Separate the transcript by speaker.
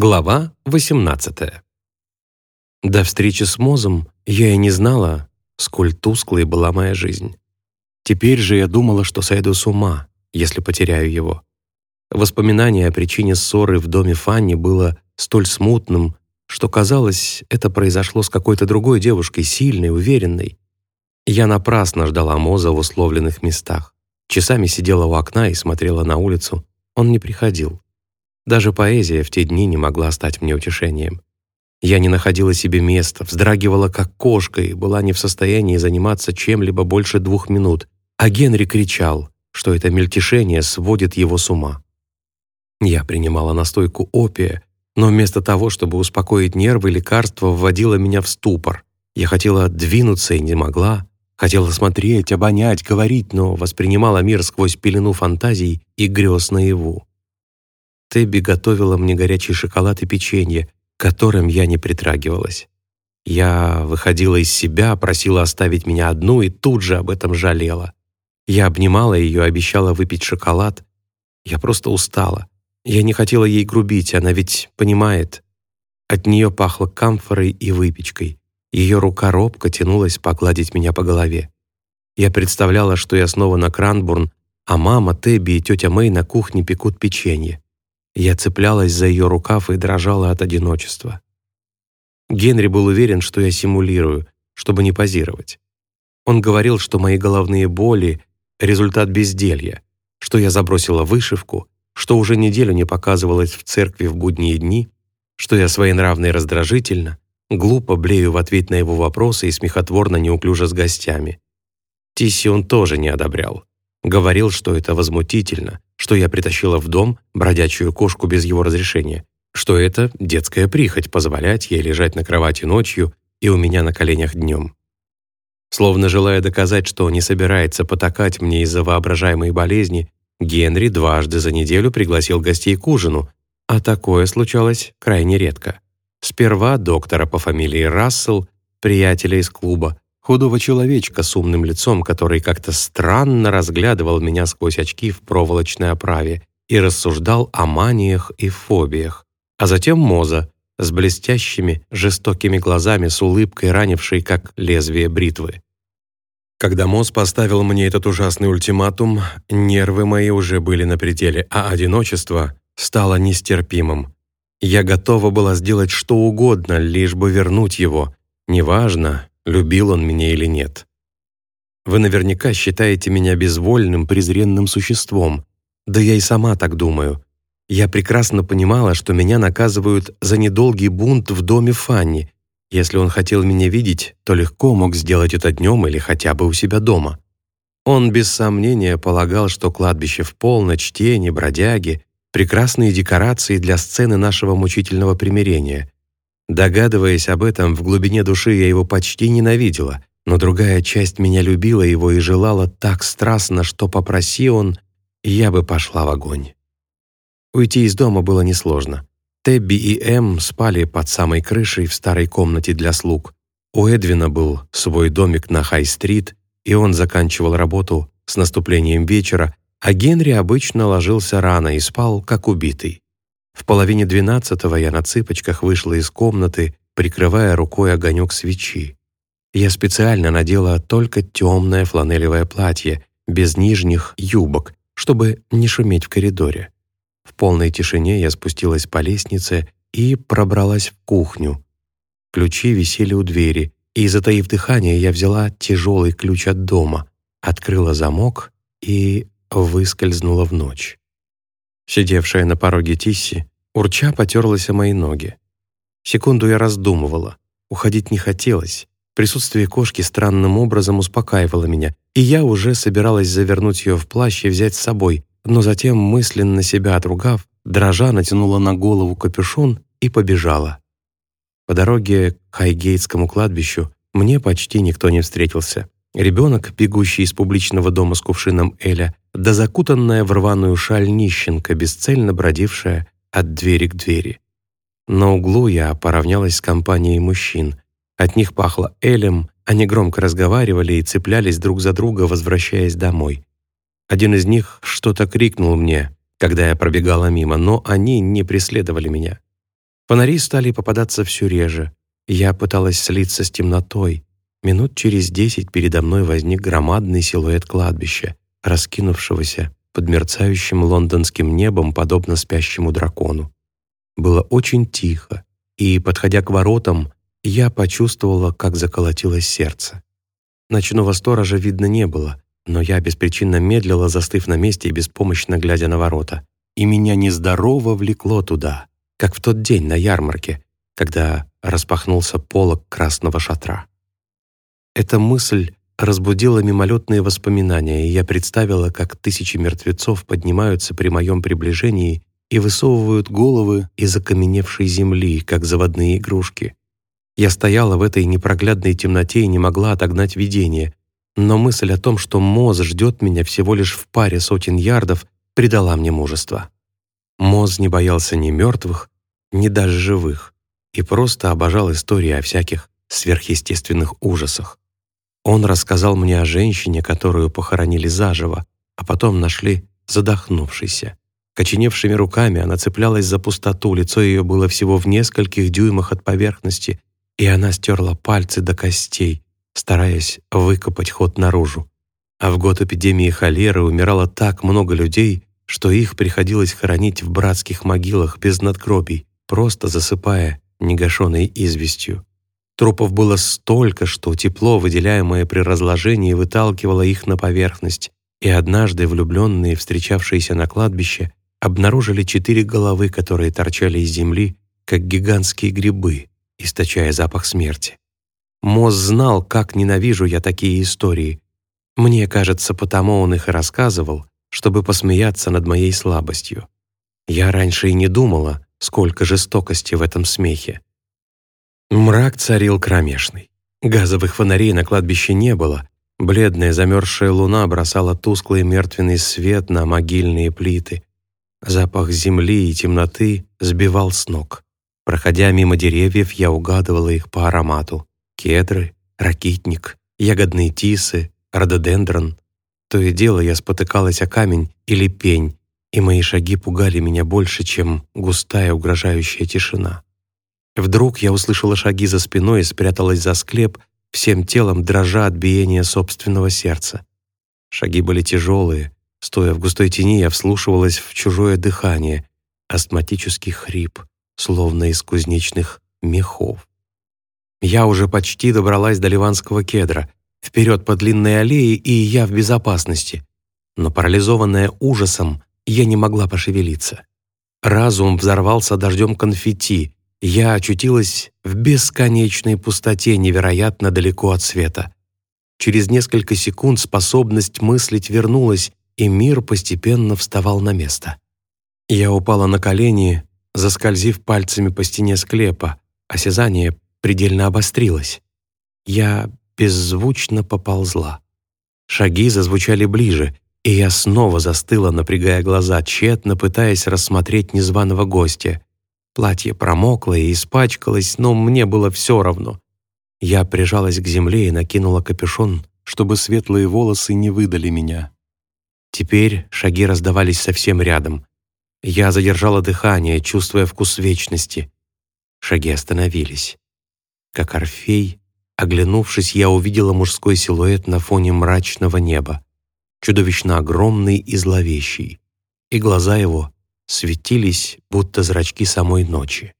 Speaker 1: Глава 18 До встречи с Мозом я и не знала, сколь тусклой была моя жизнь. Теперь же я думала, что сойду с ума, если потеряю его. Воспоминание о причине ссоры в доме Фанни было столь смутным, что казалось, это произошло с какой-то другой девушкой, сильной, уверенной. Я напрасно ждала Моза в условленных местах. Часами сидела у окна и смотрела на улицу. Он не приходил. Даже поэзия в те дни не могла стать мне утешением. Я не находила себе места, вздрагивала как кошка и была не в состоянии заниматься чем-либо больше двух минут, а Генри кричал, что это мельтешение сводит его с ума. Я принимала настойку опия, но вместо того, чтобы успокоить нервы, лекарство вводило меня в ступор. Я хотела двинуться и не могла, хотела смотреть, обонять, говорить, но воспринимала мир сквозь пелену фантазий и грез наяву. Тебби готовила мне горячий шоколад и печенье, которым я не притрагивалась. Я выходила из себя, просила оставить меня одну и тут же об этом жалела. Я обнимала ее, обещала выпить шоколад. Я просто устала. Я не хотела ей грубить, она ведь понимает. От нее пахло камфорой и выпечкой. Ее рука робко тянулась погладить меня по голове. Я представляла, что я снова на Кранбурн, а мама, Тебби и тетя Мэй на кухне пекут печенье. Я цеплялась за ее рукав и дрожала от одиночества. Генри был уверен, что я симулирую, чтобы не позировать. Он говорил, что мои головные боли — результат безделья, что я забросила вышивку, что уже неделю не показывалась в церкви в будние дни, что я своенравна и раздражительна, глупо блею в ответ на его вопросы и смехотворно неуклюже с гостями. Тисси он тоже не одобрял. Говорил, что это возмутительно, что я притащила в дом бродячую кошку без его разрешения, что это детская прихоть позволять ей лежать на кровати ночью и у меня на коленях днем. Словно желая доказать, что не собирается потакать мне из-за воображаемой болезни, Генри дважды за неделю пригласил гостей к ужину, а такое случалось крайне редко. Сперва доктора по фамилии Рассел, приятеля из клуба, худого человечка с умным лицом, который как-то странно разглядывал меня сквозь очки в проволочной оправе и рассуждал о маниях и фобиях. А затем Моза с блестящими, жестокими глазами, с улыбкой, ранившей как лезвие бритвы. Когда Моз поставил мне этот ужасный ультиматум, нервы мои уже были на пределе, а одиночество стало нестерпимым. Я готова была сделать что угодно, лишь бы вернуть его. Неважно, любил он меня или нет. Вы наверняка считаете меня безвольным, презренным существом. Да я и сама так думаю. Я прекрасно понимала, что меня наказывают за недолгий бунт в доме Фанни. Если он хотел меня видеть, то легко мог сделать это днем или хотя бы у себя дома. Он без сомнения полагал, что кладбище в полночь, тени, бродяги — прекрасные декорации для сцены нашего мучительного примирения — Догадываясь об этом, в глубине души я его почти ненавидела, но другая часть меня любила его и желала так страстно, что попроси он, я бы пошла в огонь. Уйти из дома было несложно. Тебби и Эм спали под самой крышей в старой комнате для слуг. У Эдвина был свой домик на Хай-стрит, и он заканчивал работу с наступлением вечера, а Генри обычно ложился рано и спал, как убитый. В половине двенадцатого я на цыпочках вышла из комнаты, прикрывая рукой огонек свечи. Я специально надела только темное фланелевое платье, без нижних юбок, чтобы не шуметь в коридоре. В полной тишине я спустилась по лестнице и пробралась в кухню. Ключи висели у двери, и, затаив дыхание, я взяла тяжелый ключ от дома, открыла замок и выскользнула в ночь. Сидевшая на пороге Тисси, урча потерлась о мои ноги. Секунду я раздумывала. Уходить не хотелось. Присутствие кошки странным образом успокаивало меня, и я уже собиралась завернуть ее в плащ и взять с собой, но затем, мысленно себя отругав, дрожа натянула на голову капюшон и побежала. По дороге к Хайгейтскому кладбищу мне почти никто не встретился. Ребенок, бегущий из публичного дома с кувшином Эля, да закутанная в рваную шаль нищенка, бесцельно бродившая от двери к двери. На углу я поравнялась с компанией мужчин. От них пахло Элем, они громко разговаривали и цеплялись друг за друга, возвращаясь домой. Один из них что-то крикнул мне, когда я пробегала мимо, но они не преследовали меня. Фонари стали попадаться все реже. Я пыталась слиться с темнотой. Минут через десять передо мной возник громадный силуэт кладбища, раскинувшегося под мерцающим лондонским небом, подобно спящему дракону. Было очень тихо, и, подходя к воротам, я почувствовала, как заколотилось сердце. Ночного сторожа видно не было, но я беспричинно медлила, застыв на месте и беспомощно глядя на ворота. И меня нездорово влекло туда, как в тот день на ярмарке, когда распахнулся полог красного шатра. Эта мысль разбудила мимолетные воспоминания, и я представила, как тысячи мертвецов поднимаются при моем приближении и высовывают головы из окаменевшей земли, как заводные игрушки. Я стояла в этой непроглядной темноте и не могла отогнать видение, но мысль о том, что Моз ждет меня всего лишь в паре сотен ярдов, придала мне мужество. Моз не боялся ни мертвых, ни даже живых, и просто обожал истории о всяких сверхъестественных ужасах. Он рассказал мне о женщине, которую похоронили заживо, а потом нашли задохнувшейся. Коченевшими руками она цеплялась за пустоту, лицо ее было всего в нескольких дюймах от поверхности, и она стерла пальцы до костей, стараясь выкопать ход наружу. А в год эпидемии холеры умирало так много людей, что их приходилось хоронить в братских могилах без надгробий, просто засыпая негашенной известью. Трупов было столько, что тепло, выделяемое при разложении, выталкивало их на поверхность, и однажды влюбленные, встречавшиеся на кладбище, обнаружили четыре головы, которые торчали из земли, как гигантские грибы, источая запах смерти. Моз знал, как ненавижу я такие истории. Мне кажется, потому он их и рассказывал, чтобы посмеяться над моей слабостью. Я раньше и не думала, сколько жестокости в этом смехе. Мрак царил кромешный. Газовых фонарей на кладбище не было. Бледная замерзшая луна бросала тусклый мертвенный свет на могильные плиты. Запах земли и темноты сбивал с ног. Проходя мимо деревьев, я угадывала их по аромату. Кедры, ракитник, ягодные тисы, рододендрон. То и дело я спотыкалась о камень или пень, и мои шаги пугали меня больше, чем густая угрожающая тишина. Вдруг я услышала шаги за спиной и спряталась за склеп, всем телом дрожа от биения собственного сердца. Шаги были тяжелые. Стоя в густой тени, я вслушивалась в чужое дыхание, астматический хрип, словно из кузнечных мехов. Я уже почти добралась до ливанского кедра, вперед по длинной аллее, и я в безопасности. Но парализованная ужасом, я не могла пошевелиться. Разум взорвался дождем конфетти, я очутилась в бесконечной пустоте невероятно далеко от света. Через несколько секунд способность мыслить вернулась, и мир постепенно вставал на место. Я упала на колени, заскользив пальцами по стене склепа, осязание предельно обострилось. Я беззвучно поползла. Шаги зазвучали ближе, и я снова застыла, напрягая глаза, тщетно пытаясь рассмотреть незваного гостя. Платье промокло и испачкалось, но мне было все равно. Я прижалась к земле и накинула капюшон, чтобы светлые волосы не выдали меня. Теперь шаги раздавались совсем рядом. Я задержала дыхание, чувствуя вкус вечности. Шаги остановились. Как Орфей, оглянувшись, я увидела мужской силуэт на фоне мрачного неба, чудовищно огромный и зловещий, и глаза его светились, будто зрачки самой ночи.